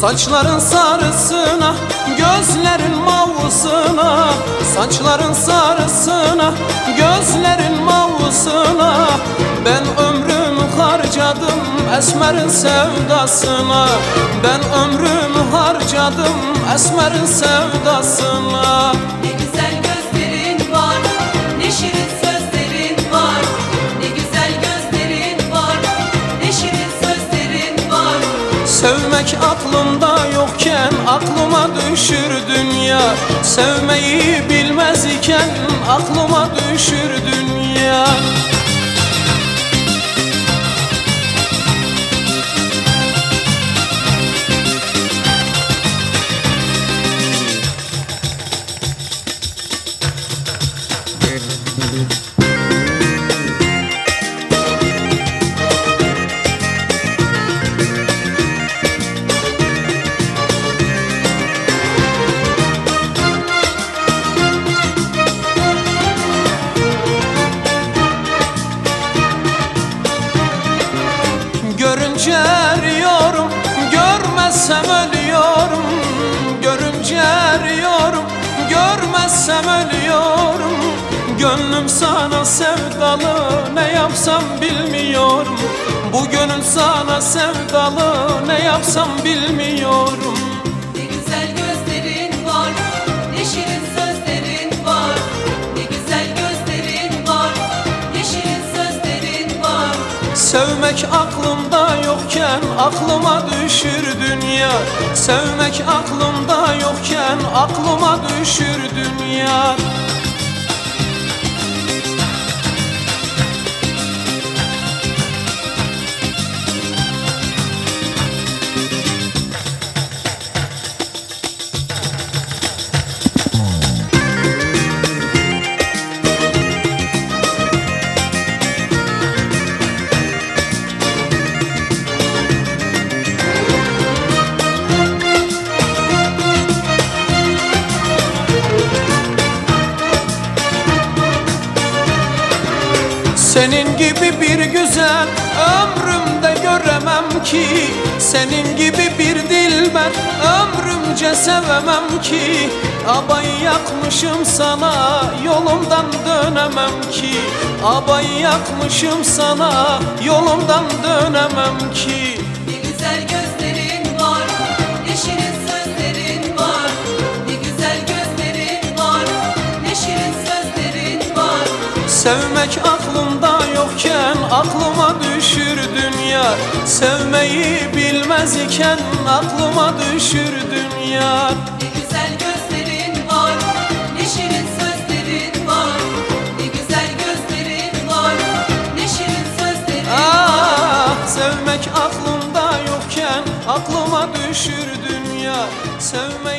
Saçların sarısına, gözlerin mavusuna. Saçların sarısına, gözlerin mavusuna. Ben ömrümü harcadım esmerin sevdasına. Ben ömrümü harcadım esmerin sevdasına Sevmek aklımda yokken aklıma düşür dünya. Sevmeyi bilmez iken aklıma düşür dünya. Görünce eriyorum, görmezsem ölüyorum. Görünce eriyorum, görmezsem ölüyorum. Gönlüm sana sevdalı, ne yapsam bilmiyorum. Bu gönül sana sevdalı, ne yapsam bilmiyorum Sevmek aklımda yokken aklıma düşür dünya. Sevmek aklımda yokken aklıma düşür dünya Senin gibi bir güzel ömrümde göremem ki Senin gibi bir dilber ömrümce sevemem ki Abayı yakmışım sana yolumdan dönemem ki Abayı yakmışım sana yolumdan dönemem ki Ne güzel gözlerin var, ne şirin sözlerin var. Ne güzel gözlerin var, ne şirin sözlerin var. Sevmek aklımda aklıma düşür dünya Sevmeyi bilmez iken aklıma düşür dünya Ne güzel gözlerin var, ne şirin sözlerin var. Ne güzel gözlerin var, ne şirin sözlerin var. Ah sevmek aklımda yokken aklıma düşür dünya Sevmeyi